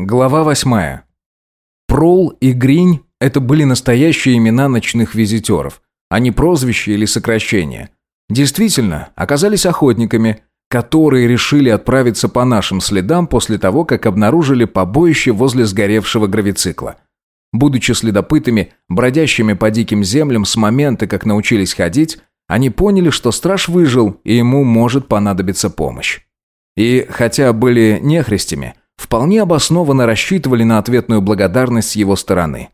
Глава восьмая. Прол и Гринь – это были настоящие имена ночных визитеров, а не прозвища или сокращения. Действительно, оказались охотниками, которые решили отправиться по нашим следам после того, как обнаружили побоище возле сгоревшего гравицикла. Будучи следопытами, бродящими по диким землям с момента, как научились ходить, они поняли, что страж выжил, и ему может понадобиться помощь. И хотя были нехристями – вполне обоснованно рассчитывали на ответную благодарность с его стороны.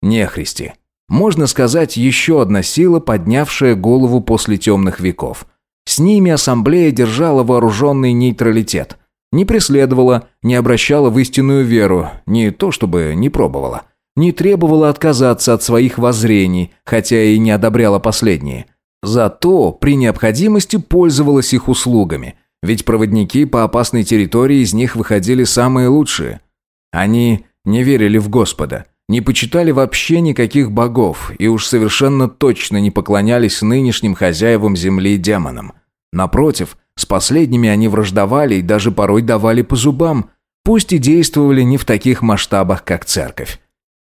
Нехристи. Можно сказать, еще одна сила, поднявшая голову после темных веков. С ними ассамблея держала вооруженный нейтралитет. Не преследовала, не обращала в истинную веру, не то чтобы не пробовала. Не требовала отказаться от своих воззрений, хотя и не одобряла последние. Зато при необходимости пользовалась их услугами – ведь проводники по опасной территории из них выходили самые лучшие. Они не верили в Господа, не почитали вообще никаких богов и уж совершенно точно не поклонялись нынешним хозяевам земли демонам. Напротив, с последними они враждовали и даже порой давали по зубам, пусть и действовали не в таких масштабах, как церковь.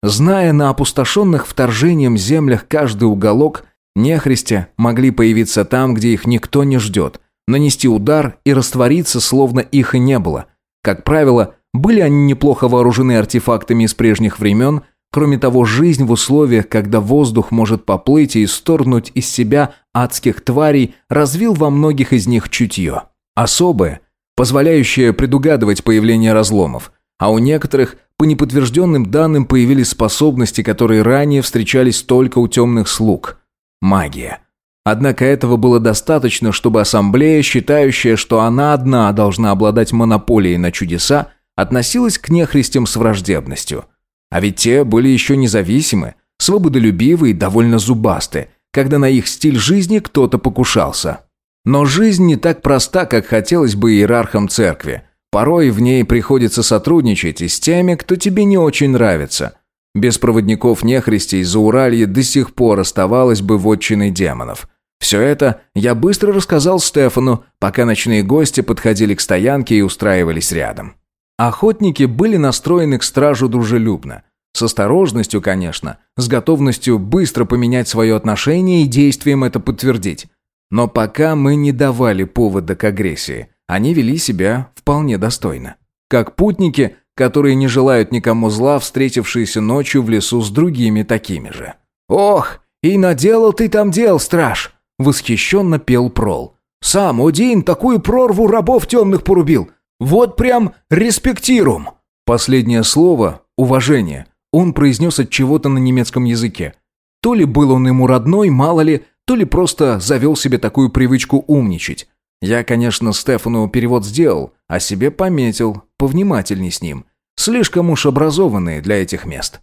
Зная на опустошенных вторжением землях каждый уголок, нехристи могли появиться там, где их никто не ждет – нанести удар и раствориться, словно их и не было. Как правило, были они неплохо вооружены артефактами из прежних времен, кроме того, жизнь в условиях, когда воздух может поплыть и исторгнуть из себя адских тварей, развил во многих из них чутье. Особое, позволяющее предугадывать появление разломов, а у некоторых по неподтвержденным данным появились способности, которые ранее встречались только у темных слуг. Магия – Однако этого было достаточно, чтобы ассамблея, считающая, что она одна должна обладать монополией на чудеса, относилась к нехристям с враждебностью. А ведь те были еще независимы, свободолюбивы и довольно зубасты, когда на их стиль жизни кто-то покушался. Но жизнь не так проста, как хотелось бы иерархам церкви. Порой в ней приходится сотрудничать и с теми, кто тебе не очень нравится. Без проводников нехристей Зауралье до сих пор оставалось бы вотчиной демонов – все это я быстро рассказал Стефану, пока ночные гости подходили к стоянке и устраивались рядом. Охотники были настроены к стражу дружелюбно. С осторожностью, конечно, с готовностью быстро поменять свое отношение и действием это подтвердить. Но пока мы не давали повода к агрессии, они вели себя вполне достойно. Как путники, которые не желают никому зла, встретившиеся ночью в лесу с другими такими же. «Ох, и наделал ты там дел, страж!» Восхищенно пел Прол. «Сам один такую прорву рабов темных порубил. Вот прям респектирум!» Последнее слово «уважение» он произнес от чего-то на немецком языке. То ли был он ему родной, мало ли, то ли просто завел себе такую привычку умничать. Я, конечно, Стефану перевод сделал, а себе пометил, повнимательней с ним. Слишком уж образованные для этих мест.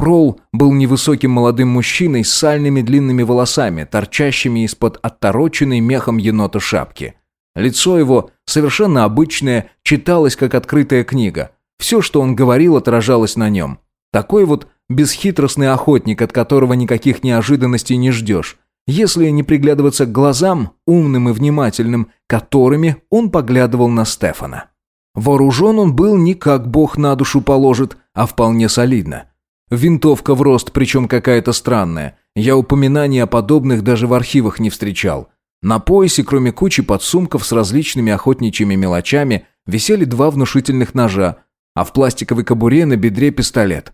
Прол был невысоким молодым мужчиной с сальными длинными волосами, торчащими из-под оттороченной мехом енота шапки. Лицо его, совершенно обычное, читалось как открытая книга. Все, что он говорил, отражалось на нем. Такой вот бесхитростный охотник, от которого никаких неожиданностей не ждешь. Если не приглядываться к глазам, умным и внимательным, которыми он поглядывал на Стефана. Вооружен он был не как бог на душу положит, а вполне солидно. Винтовка в рост, причем какая-то странная. Я упоминаний о подобных даже в архивах не встречал. На поясе, кроме кучи подсумков с различными охотничьими мелочами, висели два внушительных ножа, а в пластиковой кобуре на бедре пистолет.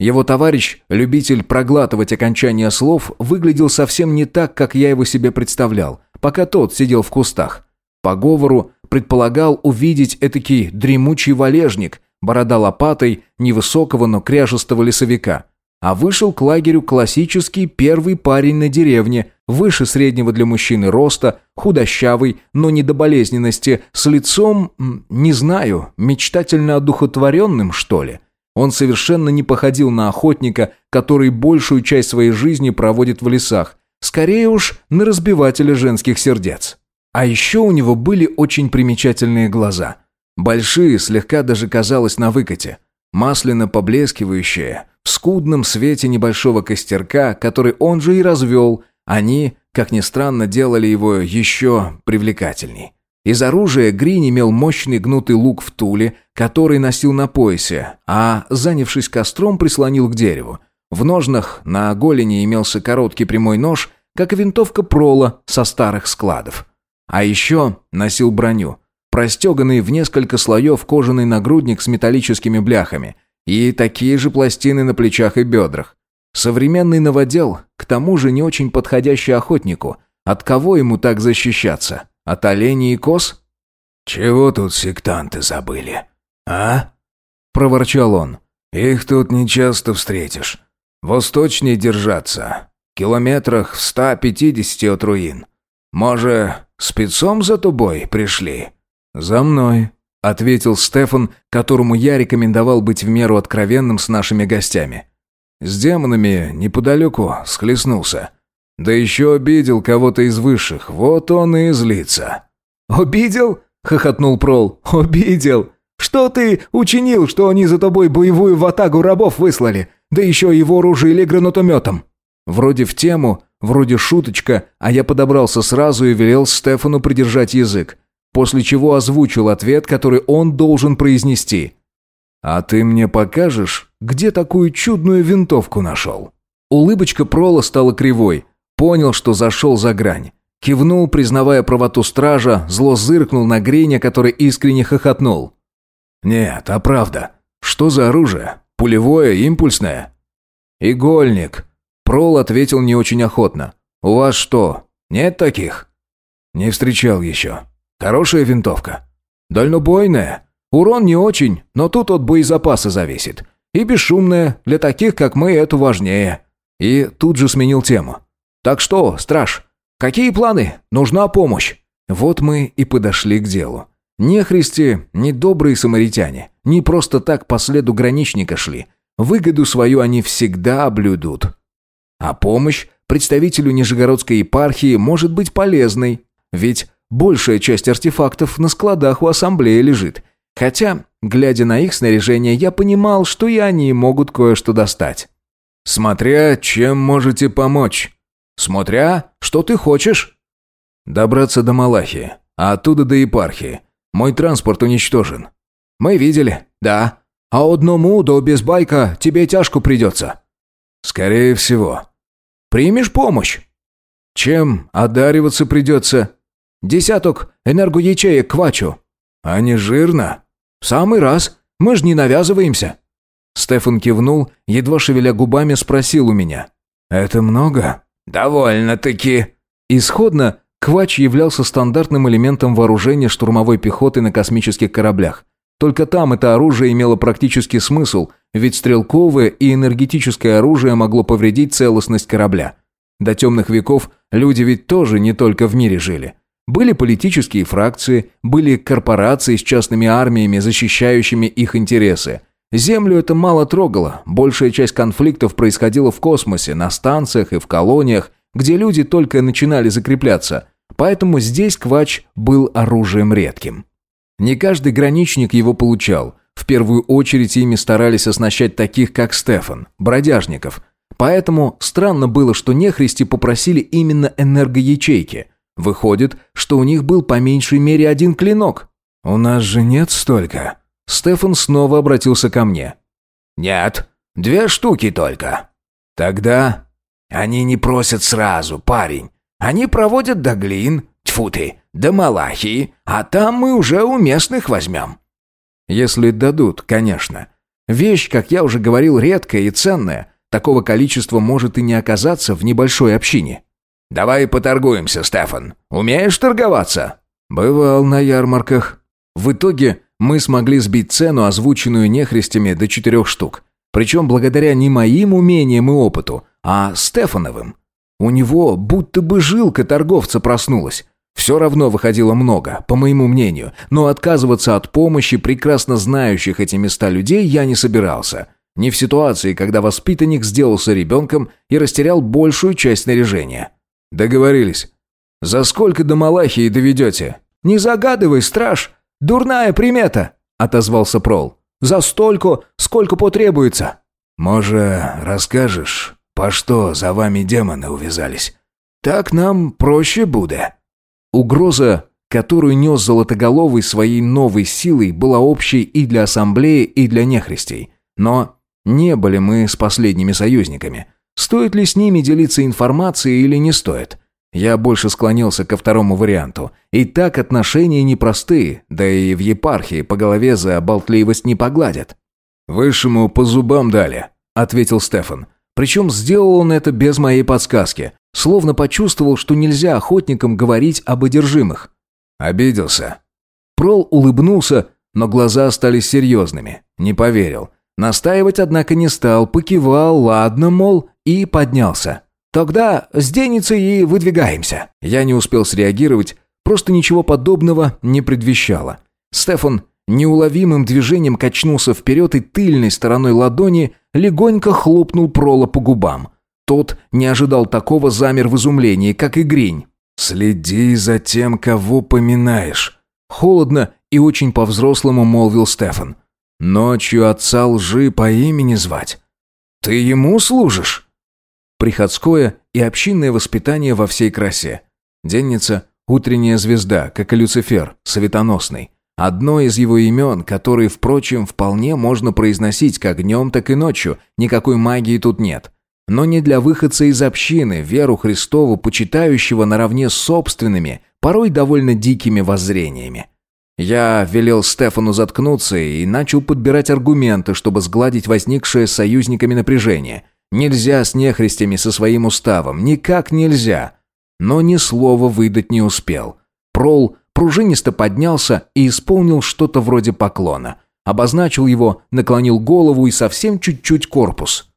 Его товарищ, любитель проглатывать окончания слов, выглядел совсем не так, как я его себе представлял, пока тот сидел в кустах. По говору предполагал увидеть этакий дремучий валежник, борода лопатой, невысокого, но кряжестого лесовика. А вышел к лагерю классический первый парень на деревне, выше среднего для мужчины роста, худощавый, но не до болезненности, с лицом, не знаю, мечтательно одухотворенным, что ли. Он совершенно не походил на охотника, который большую часть своей жизни проводит в лесах, скорее уж на разбивателя женских сердец. А еще у него были очень примечательные глаза – Большие, слегка даже казалось на выкате. Масляно поблескивающие, в скудном свете небольшого костерка, который он же и развел, они, как ни странно, делали его еще привлекательней. Из оружия Грин имел мощный гнутый лук в туле, который носил на поясе, а, занявшись костром, прислонил к дереву. В ножнах на голени имелся короткий прямой нож, как и винтовка прола со старых складов. А еще носил броню, простеганный в несколько слоев кожаный нагрудник с металлическими бляхами и такие же пластины на плечах и бедрах. Современный новодел, к тому же не очень подходящий охотнику. От кого ему так защищаться? От оленей и коз? «Чего тут сектанты забыли? А?» – проворчал он. «Их тут нечасто встретишь. Восточнее держаться. Километрах в 150 от руин. Может, спецом за тобой пришли?» «За мной», — ответил Стефан, которому я рекомендовал быть в меру откровенным с нашими гостями. С демонами неподалеку схлестнулся. Да еще обидел кого-то из высших, вот он и злится. «Обидел?» — хохотнул Прол. «Обидел! Что ты учинил, что они за тобой боевую ватагу рабов выслали? Да еще и вооружили гранатометом!» Вроде в тему, вроде шуточка, а я подобрался сразу и велел Стефану придержать язык, после чего озвучил ответ, который он должен произнести. «А ты мне покажешь, где такую чудную винтовку нашел?» Улыбочка Прола стала кривой. Понял, что зашел за грань. Кивнул, признавая правоту стража, зло зыркнул на Гриня, который искренне хохотнул. «Нет, а правда. Что за оружие? Пулевое, импульсное?» «Игольник». Прол ответил не очень охотно. «У вас что, нет таких?» «Не встречал еще. Хорошая винтовка?» «Дальнобойная. Урон не очень, но тут от боезапаса зависит. И бесшумная, для таких, как мы, это важнее». И тут же сменил тему. «Так что, страж, какие планы? Нужна помощь». Вот мы и подошли к делу. Не христи, не добрые самаритяне, не просто так по следу граничника шли. Выгоду свою они всегда облюдут. А помощь представителю Нижегородской епархии может быть полезной, ведь большая часть артефактов на складах у ассамблеи лежит. Хотя, глядя на их снаряжение, я понимал, что и они могут кое-что достать. «Смотря, чем можете помочь», Смотря, что ты хочешь. Добраться до Малахии, а оттуда до епархии. Мой транспорт уничтожен. Мы видели, да. А одному до Безбайка тебе тяжко придется. Скорее всего. Примешь помощь? Чем одариваться придется? Десяток энергоячеек квачу. А не жирно? В самый раз. Мы ж не навязываемся. Стефан кивнул, едва шевеля губами спросил у меня. «Это много?» «Довольно-таки». Исходно, квач являлся стандартным элементом вооружения штурмовой пехоты на космических кораблях. Только там это оружие имело практический смысл, ведь стрелковое и энергетическое оружие могло повредить целостность корабля. До темных веков люди ведь тоже не только в мире жили. Были политические фракции, были корпорации с частными армиями, защищающими их интересы. Землю это мало трогало, большая часть конфликтов происходила в космосе, на станциях и в колониях, где люди только начинали закрепляться, поэтому здесь квач был оружием редким. Не каждый граничник его получал, в первую очередь ими старались оснащать таких, как Стефан, бродяжников. Поэтому странно было, что нехристи попросили именно энергоячейки. Выходит, что у них был по меньшей мере один клинок. «У нас же нет столько», Стефан снова обратился ко мне. «Нет, две штуки только». «Тогда...» «Они не просят сразу, парень. Они проводят до глин, тьфу ты, до Малахии, а там мы уже у местных возьмем». «Если дадут, конечно. Вещь, как я уже говорил, редкая и ценная. Такого количества может и не оказаться в небольшой общине». «Давай поторгуемся, Стефан. Умеешь торговаться?» «Бывал на ярмарках». В итоге мы смогли сбить цену, озвученную нехристями, до четырех штук. Причем благодаря не моим умениям и опыту, а Стефановым. У него будто бы жилка торговца проснулась. Все равно выходило много, по моему мнению, но отказываться от помощи прекрасно знающих эти места людей я не собирался. Не в ситуации, когда воспитанник сделался ребенком и растерял большую часть снаряжения. Договорились. «За сколько до Малахии доведете?» «Не загадывай, страж!» «Дурная примета», — отозвался Прол. «За столько, сколько потребуется». «Может, расскажешь, по что за вами демоны увязались? Так нам проще будет». Угроза, которую нес Золотоголовый своей новой силой, была общей и для ассамблеи, и для нехристей. Но не были мы с последними союзниками. Стоит ли с ними делиться информацией или не стоит? Я больше склонился ко второму варианту. И так отношения непростые, да и в епархии по голове за болтливость не погладят. «Высшему по зубам дали», — ответил Стефан. Причем сделал он это без моей подсказки, словно почувствовал, что нельзя охотникам говорить об одержимых. «Обиделся?» Прол улыбнулся, но глаза остались серьезными. Не поверил. Настаивать, однако, не стал, покивал, ладно, мол, и поднялся. «Тогда с Деницей и выдвигаемся». Я не успел среагировать, просто ничего подобного не предвещало. Стефан неуловимым движением качнулся вперед и тыльной стороной ладони легонько хлопнул Прола по губам. Тот не ожидал такого, замер в изумлении, как и Гринь. «Следи за тем, кого поминаешь», — холодно и очень по-взрослому молвил Стефан. «Ночью отца лжи по имени звать. Ты ему служишь?» Приходское и общинное воспитание во всей красе. Денница – утренняя звезда, как и Люцифер, светоносный. Одно из его имен, которые, впрочем, вполне можно произносить как днем, так и ночью, никакой магии тут нет. Но не для выходца из общины, веру Христову, почитающего наравне с собственными, порой довольно дикими воззрениями. Я велел Стефану заткнуться и начал подбирать аргументы, чтобы сгладить возникшее с союзниками напряжение – Нельзя с нехристями со своим уставом, никак нельзя. Но ни слова выдать не успел. Прол пружинисто поднялся и исполнил что-то вроде поклона. Обозначил его, наклонил голову и совсем чуть-чуть корпус.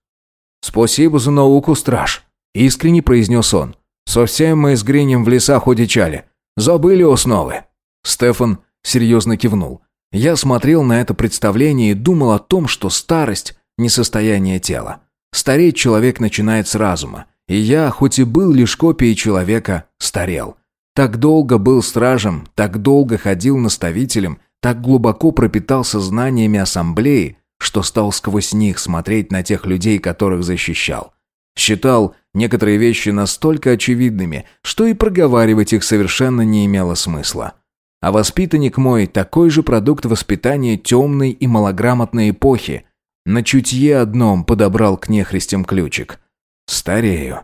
«Спасибо за науку, страж», — искренне произнес он. «Совсем мы с Гринем в лесах удичали. Забыли основы». Стефан серьезно кивнул. Я смотрел на это представление и думал о том, что старость – не состояние тела. Стареть человек начинает с разума. И я, хоть и был лишь копией человека, старел. Так долго был стражем, так долго ходил наставителем, так глубоко пропитался знаниями ассамблеи, что стал сквозь них смотреть на тех людей, которых защищал. Считал некоторые вещи настолько очевидными, что и проговаривать их совершенно не имело смысла. А воспитанник мой – такой же продукт воспитания темной и малограмотной эпохи – на чутье одном подобрал к нехристям ключик. Старею.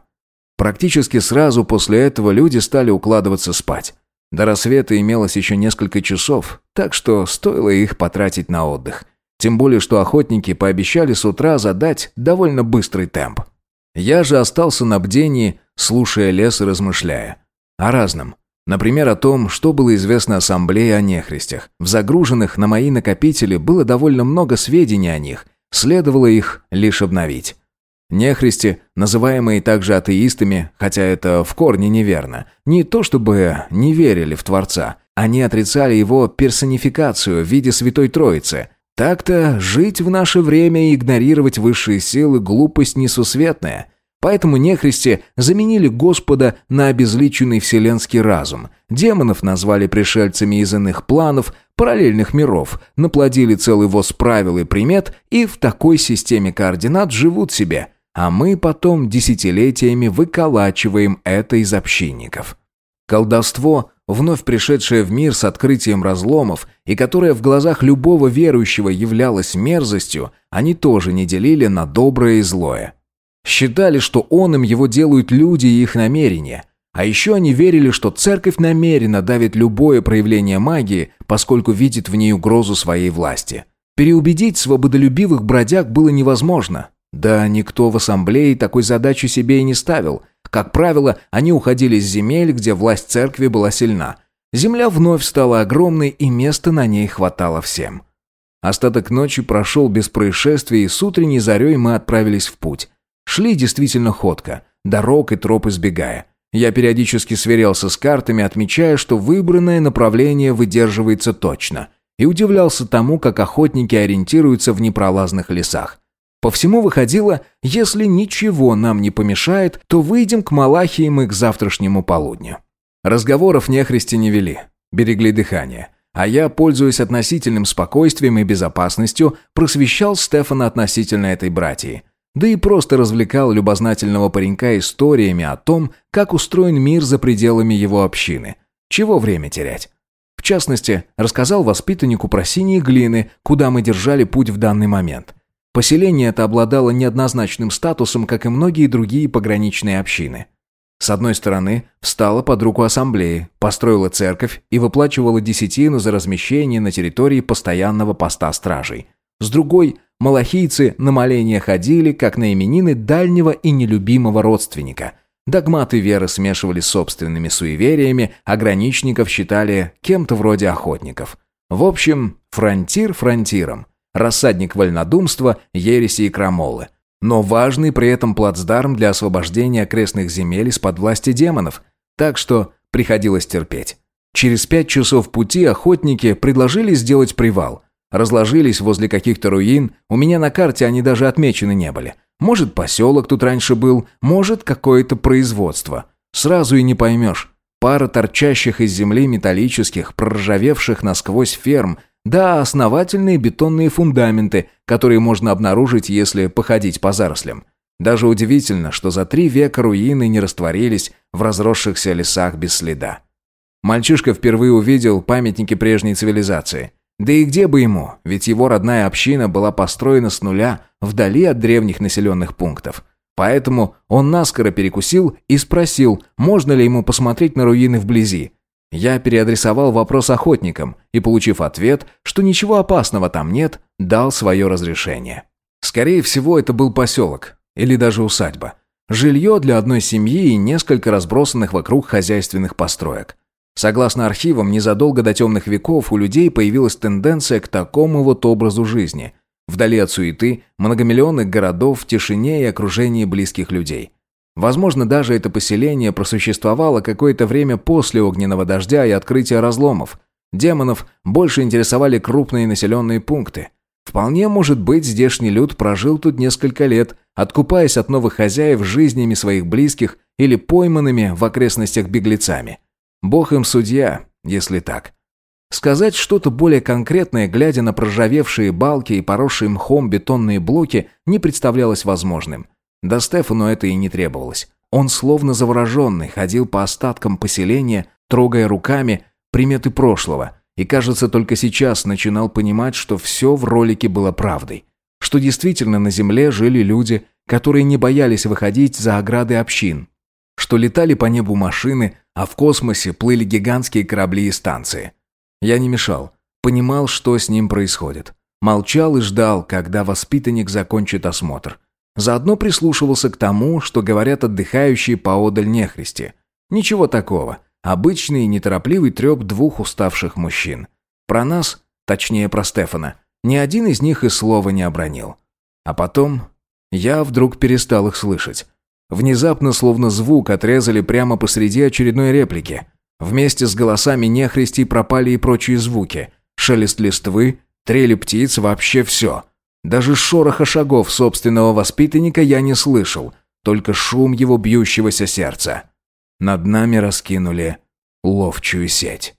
Практически сразу после этого люди стали укладываться спать. До рассвета имелось еще несколько часов, так что стоило их потратить на отдых. Тем более, что охотники пообещали с утра задать довольно быстрый темп. Я же остался на бдении, слушая лес и размышляя. О разном. Например, о том, что было известно ассамблее о нехристях. В загруженных на мои накопители было довольно много сведений о них – Следовало их лишь обновить. Нехристи, называемые также атеистами, хотя это в корне неверно, не то чтобы не верили в Творца, они отрицали его персонификацию в виде Святой Троицы. Так-то жить в наше время и игнорировать высшие силы – глупость несусветная – Поэтому нехристи заменили Господа на обезличенный вселенский разум. Демонов назвали пришельцами из иных планов, параллельных миров, наплодили целый воз правил и примет и в такой системе координат живут себе. А мы потом десятилетиями выколачиваем это из общинников. Колдовство, вновь пришедшее в мир с открытием разломов и которое в глазах любого верующего являлось мерзостью, они тоже не делили на доброе и злое. Считали, что он им его делают люди и их намерения. А еще они верили, что церковь намеренно давит любое проявление магии, поскольку видит в ней угрозу своей власти. Переубедить свободолюбивых бродяг было невозможно. Да никто в ассамблее такой задачи себе и не ставил. Как правило, они уходили с земель, где власть церкви была сильна. Земля вновь стала огромной, и места на ней хватало всем. Остаток ночи прошел без происшествий, и с утренней зарей мы отправились в путь. Шли действительно ходко, дорог и троп избегая. Я периодически сверялся с картами, отмечая, что выбранное направление выдерживается точно. И удивлялся тому, как охотники ориентируются в непролазных лесах. По всему выходило, если ничего нам не помешает, то выйдем к Малахии мы к завтрашнему полудню. Разговоров нехристи не вели, берегли дыхание. А я, пользуясь относительным спокойствием и безопасностью, просвещал Стефана относительно этой братьи да и просто развлекал любознательного паренька историями о том, как устроен мир за пределами его общины. Чего время терять? частности, рассказал воспитаннику про синие глины, куда мы держали путь в данный момент. Поселение это обладало неоднозначным статусом, как и многие другие пограничные общины. С одной стороны, встала под руку ассамблеи, построила церковь и выплачивала десятину за размещение на территории постоянного поста стражей. С другой, малахийцы на моления ходили, как на именины дальнего и нелюбимого родственника. Догматы веры смешивали с собственными суевериями, а граничников считали кем-то вроде охотников. В общем, фронтир фронтиром. Рассадник вольнодумства, ереси и крамолы – но важный при этом плацдарм для освобождения окрестных земель из-под власти демонов, так что приходилось терпеть. Через пять часов пути охотники предложили сделать привал. Разложились возле каких-то руин, у меня на карте они даже отмечены не были. Может, поселок тут раньше был, может, какое-то производство. Сразу и не поймешь. Пара торчащих из земли металлических, проржавевших насквозь ферм, да, основательные бетонные фундаменты, которые можно обнаружить, если походить по зарослям. Даже удивительно, что за три века руины не растворились в разросшихся лесах без следа. Мальчишка впервые увидел памятники прежней цивилизации. Да и где бы ему, ведь его родная община была построена с нуля, вдали от древних населенных пунктов. Поэтому он наскоро перекусил и спросил, можно ли ему посмотреть на руины вблизи. Я переадресовал вопрос охотникам и, получив ответ, что ничего опасного там нет, дал свое разрешение. Скорее всего, это был поселок или даже усадьба. Жилье для одной семьи и несколько разбросанных вокруг хозяйственных построек. Согласно архивам, незадолго до темных веков у людей появилась тенденция к такому вот образу жизни. Вдали от суеты, многомиллионных городов, в тишине и окружении близких людей. Возможно, даже это поселение просуществовало какое-то время после огненного дождя и открытия разломов. Демонов больше интересовали крупные населенные пункты. Вполне может быть, здешний люд прожил тут несколько лет, откупаясь от новых хозяев жизнями своих близких или пойманными в окрестностях беглецами. Бог им судья, если так. Сказать что-то более конкретное, глядя на проржавевшие балки и поросшие мхом бетонные блоки, не представлялось возможным – да Стефану это и не требовалось. Он словно завороженный ходил по остаткам поселения, трогая руками приметы прошлого, и, кажется, только сейчас начинал понимать, что все в ролике было правдой. Что действительно на Земле жили люди, которые не боялись выходить за ограды общин. Что летали по небу машины, а в космосе плыли гигантские корабли и станции. Я не мешал, понимал, что с ним происходит. Молчал и ждал, когда воспитанник закончит осмотр. Заодно прислушивался к тому, что говорят отдыхающие поодаль нехристи. Ничего такого. Обычный неторопливый треп двух уставших мужчин. Про нас, точнее про Стефана, ни один из них и слова не обронил. А потом я вдруг перестал их слышать. Внезапно, словно звук, отрезали прямо посреди очередной реплики. Вместе с голосами нехристей пропали и прочие звуки. Шелест листвы, трели птиц, вообще все — даже шороха шагов собственного воспитанника я не слышал, только шум его бьющегося сердца. Над нами раскинули ловчую сеть.